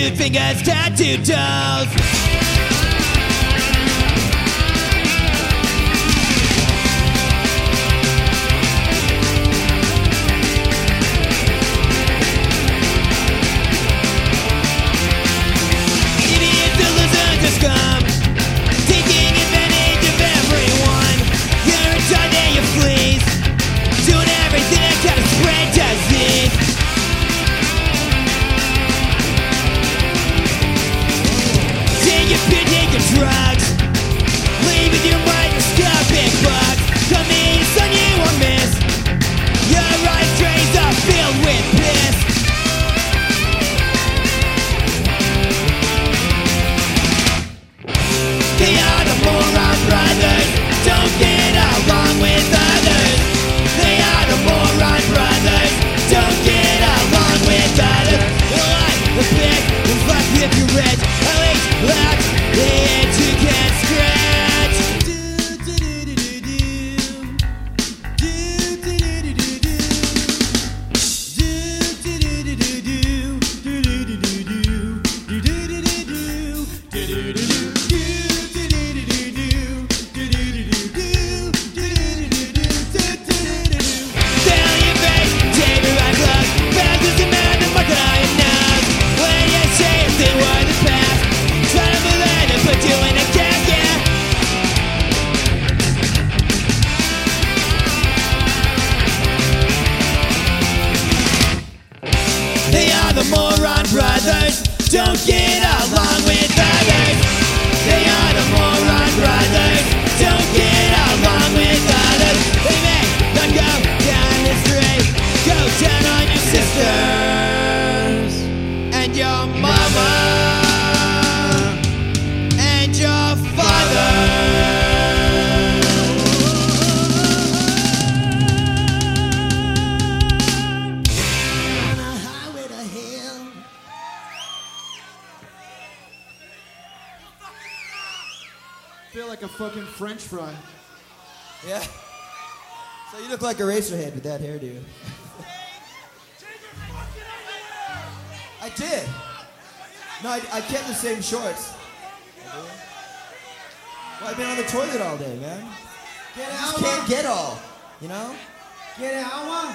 two fingers, tattooed toes. drugs, leaving you. the moron brothers don't get along with others. feel like a fucking French fry. Yeah. So you look like a racer head with that hairdo. I did. No, I, I kept the same shorts. Well, I've been on the toilet all day, man. Get out! Can't get all, you know. Get out!